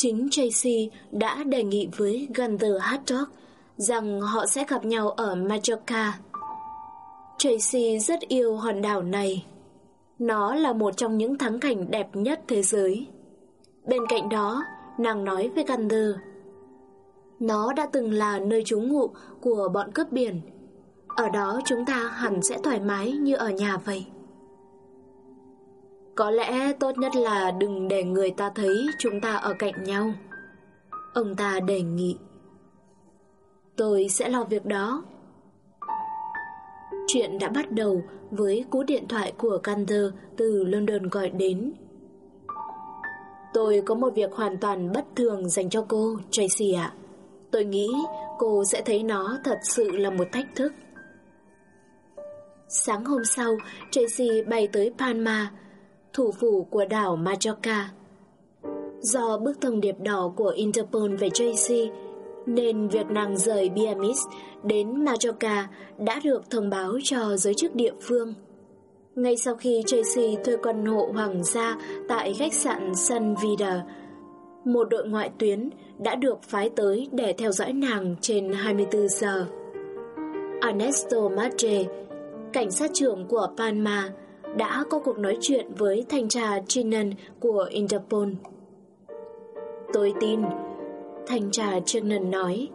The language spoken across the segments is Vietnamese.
Chính Tracy đã đề nghị với Gunther Hattock rằng họ sẽ gặp nhau ở Majorca. Tracy rất yêu hòn đảo này. Nó là một trong những thắng cảnh đẹp nhất thế giới. Bên cạnh đó, nàng nói với Gunther, nó đã từng là nơi trú ngụ của bọn cướp biển. Ở đó chúng ta hẳn sẽ thoải mái như ở nhà vậy. Có lẽ tốt nhất là đừng để người ta thấy chúng ta ở cạnh nhau. Ông ta đề nghị. Tôi sẽ lo việc đó. Chuyện đã bắt đầu với cú điện thoại của Gunther từ London gọi đến. Tôi có một việc hoàn toàn bất thường dành cho cô, Tracy ạ. Tôi nghĩ cô sẽ thấy nó thật sự là một thách thức. Sáng hôm sau, Tracy bay tới Palma, thủ phủ của đảo Majorca. Do bức thông điệp đỏ của Interpol về Tracy, nên việc nàng rời Biarritz đến Majorca đã được thông báo cho giới chức địa phương. Ngay sau khi Tracy thuê căn hộ hoàng gia tại khách sạn Sun Vida, một đội ngoại tuyến đã được phái tới để theo dõi nàng trên 24 giờ. Ernesto Madre, cảnh sát trưởng của Palma, đã có cuộc nói chuyện với thanh tra Trinan của Interpol. Tôi tin, thanh tra Trinan nói,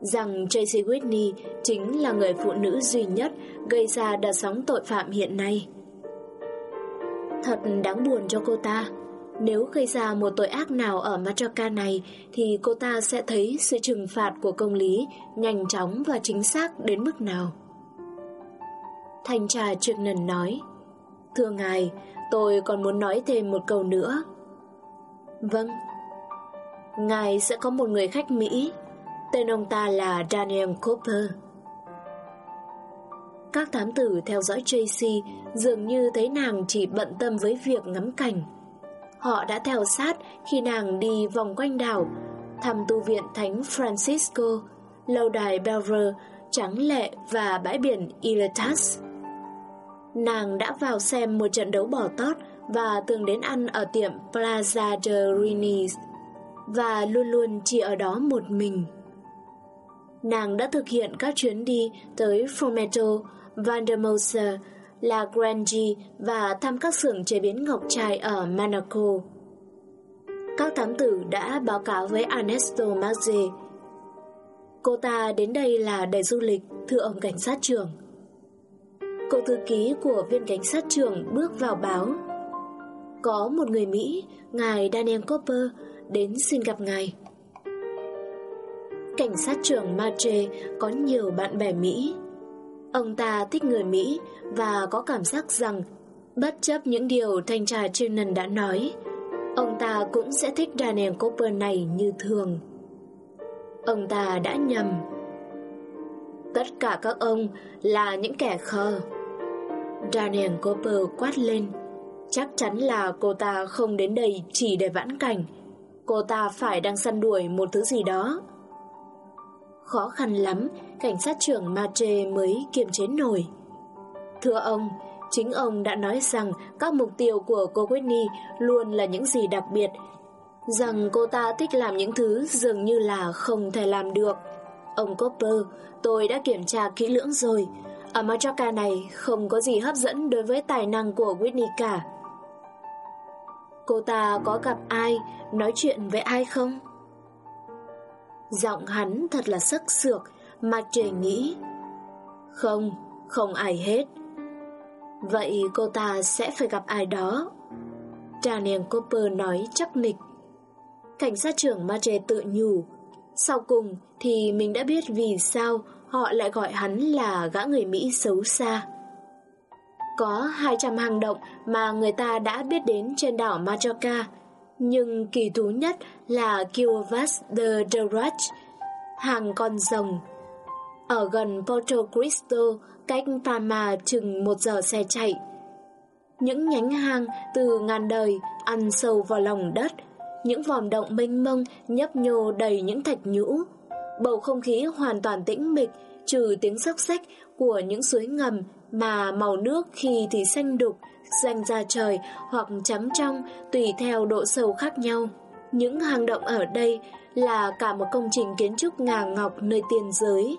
rằng Tracy Whitney chính là người phụ nữ duy nhất gây ra đợt sóng tội phạm hiện nay. Thật đáng buồn cho cô ta. Nếu gây ra một tội ác nào ở Matraca này thì cô ta sẽ thấy sự trừng phạt của công lý nhanh chóng và chính xác đến mức nào. Thanh tra Nần nói, Thưa ngài, tôi còn muốn nói thêm một câu nữa. Vâng. Ngài sẽ có một người khách Mỹ, tên ông ta là Daniel Cooper. Các thám tử theo dõi Tracy dường như thấy nàng chỉ bận tâm với việc ngắm cảnh. Họ đã theo sát khi nàng đi vòng quanh đảo, thăm tu viện Thánh Francisco, lâu đài Belver, trắng lệ và bãi biển Iletas. Nàng đã vào xem một trận đấu bỏ tót và thường đến ăn ở tiệm Plaza de Rinis và luôn luôn chỉ ở đó một mình. Nàng đã thực hiện các chuyến đi tới Fomento, Vandermosa, La Grange và thăm các xưởng chế biến ngọc trai ở Monaco. Các thám tử đã báo cáo với Ernesto Maggi. Cô ta đến đây là để du lịch, thưa ông cảnh sát trưởng. Cô thư ký của viên cảnh sát trưởng bước vào báo. Có một người Mỹ, ngài Daniel Cooper, đến xin gặp ngài. Cảnh sát trưởng Mache có nhiều bạn bè Mỹ. Ông ta thích người Mỹ và có cảm giác rằng Bất chấp những điều thanh tra Trinan đã nói Ông ta cũng sẽ thích Daniel Cooper này như thường. Ông ta đã nhầm. Tất cả các ông là những kẻ khờ. Daniel Cooper quát lên. Chắc chắn là cô ta không đến đây chỉ để vãn cảnh. Cô ta phải đang săn đuổi một thứ gì đó. Khó khăn lắm Cảnh sát trưởng Mache mới kiềm chế nổi. Thưa ông Chính ông đã nói rằng Các mục tiêu của cô Whitney Luôn là những gì đặc biệt. Rằng cô ta thích làm những thứ Dường như là không thể làm được. Ông Copper, Tôi đã kiểm tra kỹ lưỡng rồi ở Majorca này không có gì hấp dẫn đối với tài năng của Whitney cả. Cô ta có gặp ai, nói chuyện với ai không? Giọng hắn thật là sắc sược, mà trời nghĩ. Không, không ai hết. Vậy cô ta sẽ phải gặp ai đó. Daniel Cooper nói chắc nịch. Cảnh sát trưởng Matre tự nhủ. Sau cùng thì mình đã biết vì sao họ lại gọi hắn là gã người Mỹ xấu xa. Có 200 hang động mà người ta đã biết đến trên đảo Majorca, nhưng kỳ thú nhất là Kiovas de Dorach. hàng con rồng. Ở gần Porto Cristo, cách Parma chừng một giờ xe chạy. Những nhánh hang từ ngàn đời ăn sâu vào lòng đất, những vòm động mênh mông nhấp nhô đầy những thạch nhũ. Bầu không khí hoàn toàn tĩnh mịch, trừ tiếng sóc sách của những suối ngầm mà màu nước khi thì xanh đục, xanh ra trời hoặc trắng trong tùy theo độ sâu khác nhau. Những hang động ở đây là cả một công trình kiến trúc ngà ngọc nơi tiền giới.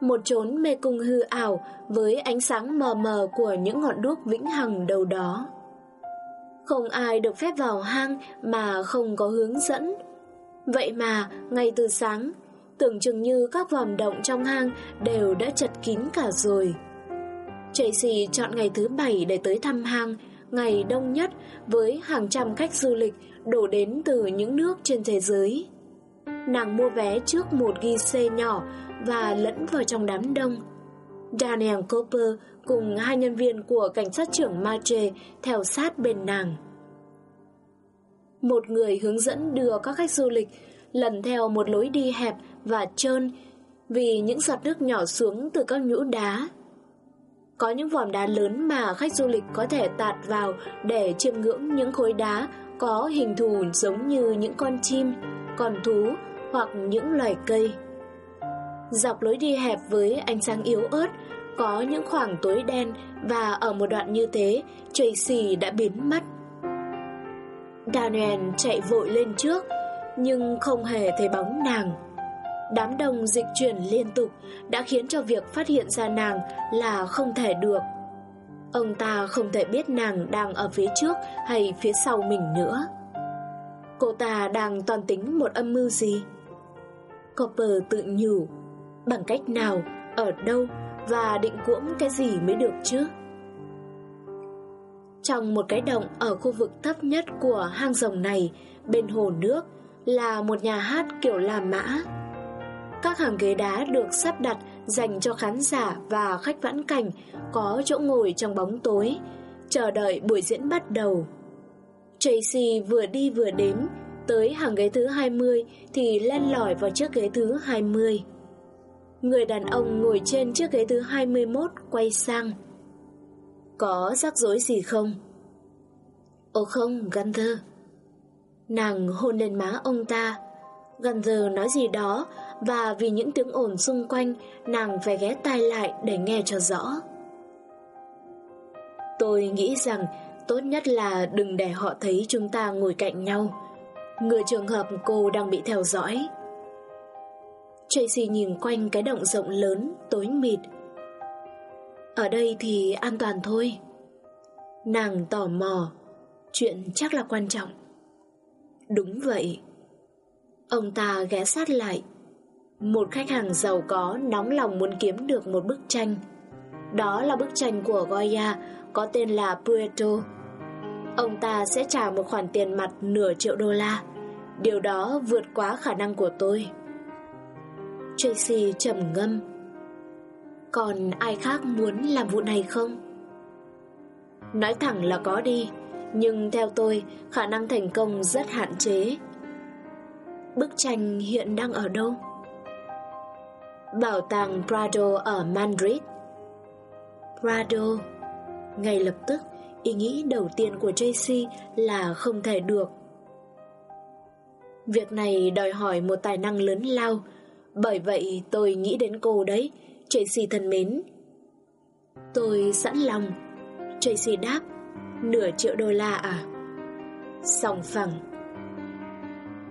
Một chốn mê cung hư ảo với ánh sáng mờ mờ của những ngọn đuốc vĩnh hằng đầu đó. Không ai được phép vào hang mà không có hướng dẫn. Vậy mà, ngay từ sáng, tưởng chừng như các vòm động trong hang đều đã chật kín cả rồi. Tracy chọn ngày thứ bảy để tới thăm hang, ngày đông nhất với hàng trăm khách du lịch đổ đến từ những nước trên thế giới. Nàng mua vé trước một ghi xe nhỏ và lẫn vào trong đám đông. Daniel Cooper cùng hai nhân viên của cảnh sát trưởng Marche theo sát bên nàng. Một người hướng dẫn đưa các khách du lịch lần theo một lối đi hẹp và trơn vì những giọt nước nhỏ xuống từ các nhũ đá. Có những vòm đá lớn mà khách du lịch có thể tạt vào để chiêm ngưỡng những khối đá có hình thù giống như những con chim, con thú hoặc những loài cây. Dọc lối đi hẹp với ánh sáng yếu ớt, có những khoảng tối đen và ở một đoạn như thế, Tracy đã biến mất. Daniel chạy vội lên trước, nhưng không hề thấy bóng nàng. Đám đông dịch chuyển liên tục đã khiến cho việc phát hiện ra nàng là không thể được. Ông ta không thể biết nàng đang ở phía trước hay phía sau mình nữa. Cô ta đang toàn tính một âm mưu gì? Copper tự nhủ Bằng cách nào, ở đâu và định cuỗng cái gì mới được chứ? Trong một cái động ở khu vực thấp nhất của hang rồng này, bên hồ nước, là một nhà hát kiểu làm mã. Các hàng ghế đá được sắp đặt dành cho khán giả và khách vãn cảnh có chỗ ngồi trong bóng tối, chờ đợi buổi diễn bắt đầu. Tracy vừa đi vừa đếm, tới hàng ghế thứ 20 thì len lỏi vào chiếc ghế thứ 20. Người đàn ông ngồi trên chiếc ghế thứ 21 quay sang. Có rắc rối gì không? Ồ không, Gunther. Nàng hôn lên má ông ta. Gunther nói gì đó và vì những tiếng ồn xung quanh nàng phải ghé tai lại để nghe cho rõ. Tôi nghĩ rằng tốt nhất là đừng để họ thấy chúng ta ngồi cạnh nhau. Người trường hợp cô đang bị theo dõi. Tracy nhìn quanh cái động rộng lớn, tối mịt. Ở đây thì an toàn thôi. Nàng tò mò, chuyện chắc là quan trọng. Đúng vậy. Ông ta ghé sát lại. Một khách hàng giàu có nóng lòng muốn kiếm được một bức tranh. Đó là bức tranh của Goya có tên là Puerto. Ông ta sẽ trả một khoản tiền mặt nửa triệu đô la. Điều đó vượt quá khả năng của tôi. Tracy trầm ngâm. Còn ai khác muốn làm vụ này không? Nói thẳng là có đi, nhưng theo tôi, khả năng thành công rất hạn chế. Bức tranh hiện đang ở đâu? Bảo tàng Prado ở Madrid. Prado. Ngay lập tức, ý nghĩ đầu tiên của Tracy là không thể được. Việc này đòi hỏi một tài năng lớn lao, bởi vậy tôi nghĩ đến cô đấy, Tracy thân mến. Tôi sẵn lòng. Tracy đáp, nửa triệu đô la à? Sòng phẳng.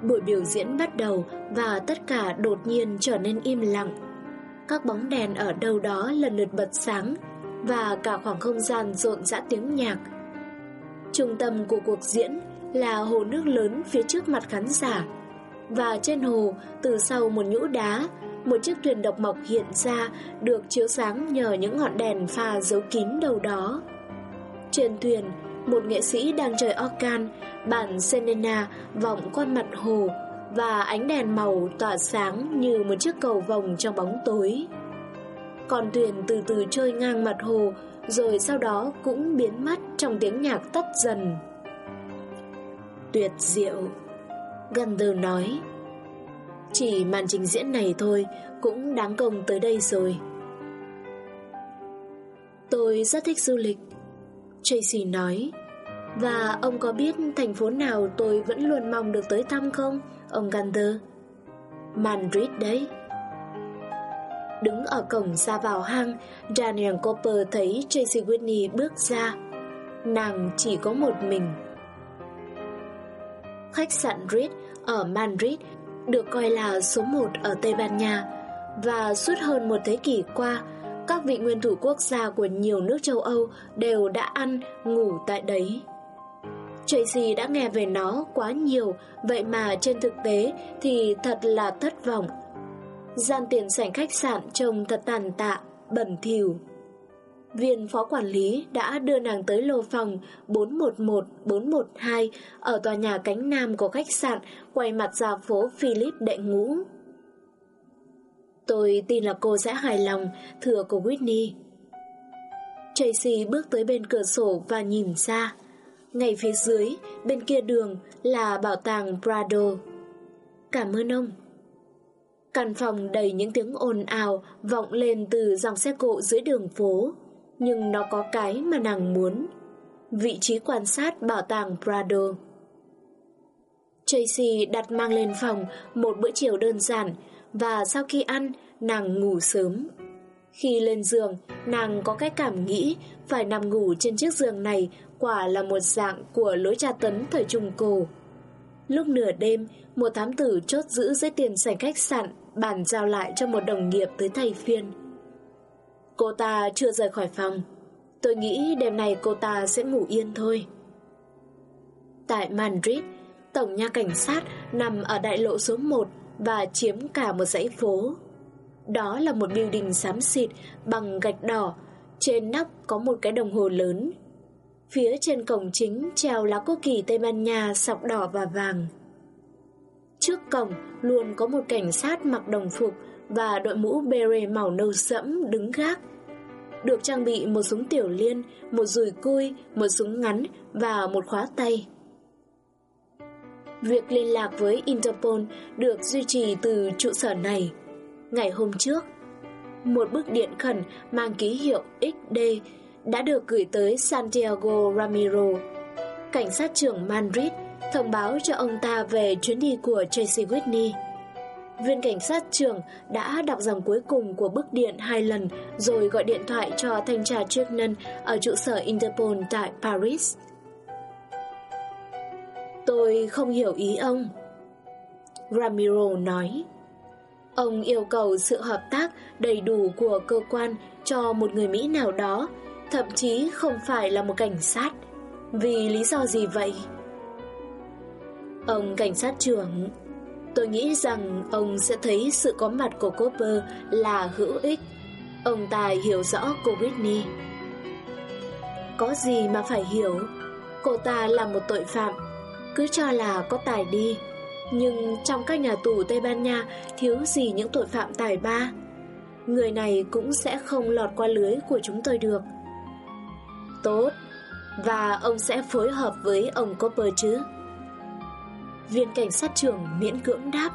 Buổi biểu diễn bắt đầu và tất cả đột nhiên trở nên im lặng. Các bóng đèn ở đâu đó lần lượt bật sáng và cả khoảng không gian rộn rã tiếng nhạc. Trung tâm của cuộc diễn là hồ nước lớn phía trước mặt khán giả và trên hồ, từ sau một nhũ đá, một chiếc thuyền độc mộc hiện ra được chiếu sáng nhờ những ngọn đèn pha giấu kín đầu đó. Trên thuyền, một nghệ sĩ đang chơi organ, bản Senena vọng qua mặt hồ và ánh đèn màu tỏa sáng như một chiếc cầu vồng trong bóng tối. Con thuyền từ từ trôi ngang mặt hồ rồi sau đó cũng biến mất trong tiếng nhạc tắt dần. Tuyệt diệu! Gunther nói Chỉ màn trình diễn này thôi cũng đáng công tới đây rồi. Tôi rất thích du lịch, Tracy nói. Và ông có biết thành phố nào tôi vẫn luôn mong được tới thăm không, ông Gunther? Madrid đấy. Đứng ở cổng ra vào hang, Daniel Cooper thấy Tracy Whitney bước ra. Nàng chỉ có một mình. Khách sạn Ritz ở Madrid được coi là số một ở Tây Ban Nha và suốt hơn một thế kỷ qua, các vị nguyên thủ quốc gia của nhiều nước châu Âu đều đã ăn, ngủ tại đấy. Tracy đã nghe về nó quá nhiều, vậy mà trên thực tế thì thật là thất vọng. Gian tiền sảnh khách sạn trông thật tàn tạ, bẩn thỉu. Viên phó quản lý đã đưa nàng tới lô phòng 411-412 ở tòa nhà cánh nam của khách sạn quay mặt ra phố Philip đệ ngũ. Tôi tin là cô sẽ hài lòng, thưa cô Whitney. Tracy bước tới bên cửa sổ và nhìn ra. Ngay phía dưới, bên kia đường là bảo tàng Prado. Cảm ơn ông. Căn phòng đầy những tiếng ồn ào vọng lên từ dòng xe cộ dưới đường phố. Nhưng nó có cái mà nàng muốn. Vị trí quan sát bảo tàng Prado. Tracy đặt mang lên phòng một bữa chiều đơn giản và sau khi ăn, nàng ngủ sớm. Khi lên giường, nàng có cái cảm nghĩ phải nằm ngủ trên chiếc giường này quả là một dạng của lối tra tấn thời Trung Cổ. Lúc nửa đêm, một thám tử chốt giữ dưới tiền sảnh khách sạn bàn giao lại cho một đồng nghiệp tới thay phiên. Cô ta chưa rời khỏi phòng. Tôi nghĩ đêm này cô ta sẽ ngủ yên thôi. Tại Madrid, tổng nha cảnh sát nằm ở đại lộ số 1 và chiếm cả một dãy phố. Đó là một building xám xịt bằng gạch đỏ, trên nóc có một cái đồng hồ lớn. Phía trên cổng chính treo lá quốc kỳ Tây Ban Nha sọc đỏ và vàng. Trước cổng luôn có một cảnh sát mặc đồng phục và đội mũ beret màu nâu sẫm đứng gác. Được trang bị một súng tiểu liên, một dùi cui, một súng ngắn và một khóa tay. Việc liên lạc với Interpol được duy trì từ trụ sở này. Ngày hôm trước, một bức điện khẩn mang ký hiệu XD đã được gửi tới Santiago Ramiro, cảnh sát trưởng Madrid, thông báo cho ông ta về chuyến đi của Tracy Whitney. Viên cảnh sát trưởng đã đọc dòng cuối cùng của bức điện hai lần rồi gọi điện thoại cho thanh tra Tricknan ở trụ sở Interpol tại Paris. Tôi không hiểu ý ông. Ramiro nói. Ông yêu cầu sự hợp tác đầy đủ của cơ quan cho một người Mỹ nào đó, thậm chí không phải là một cảnh sát. Vì lý do gì vậy? Ông cảnh sát trưởng, tôi nghĩ rằng ông sẽ thấy sự có mặt của Cooper là hữu ích. Ông ta hiểu rõ cô Whitney. Có gì mà phải hiểu? Cô ta là một tội phạm, cứ cho là có tài đi. Nhưng trong các nhà tù Tây Ban Nha thiếu gì những tội phạm tài ba. Người này cũng sẽ không lọt qua lưới của chúng tôi được. Tốt, và ông sẽ phối hợp với ông Copper chứ? Viên cảnh sát trưởng miễn cưỡng đáp.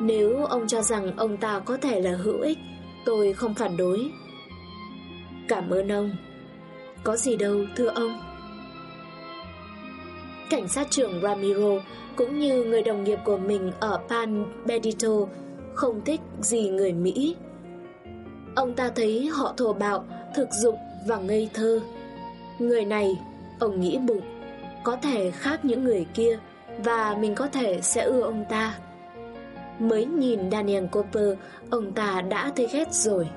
Nếu ông cho rằng ông ta có thể là hữu ích, tôi không phản đối. Cảm ơn ông. Có gì đâu, thưa ông. Cảnh sát trưởng Ramiro cũng như người đồng nghiệp của mình ở Pan Bedito không thích gì người Mỹ. Ông ta thấy họ thổ bạo, thực dụng và ngây thơ. Người này, ông nghĩ bụng, có thể khác những người kia và mình có thể sẽ ưa ông ta. Mới nhìn Daniel Cooper, ông ta đã thấy ghét rồi.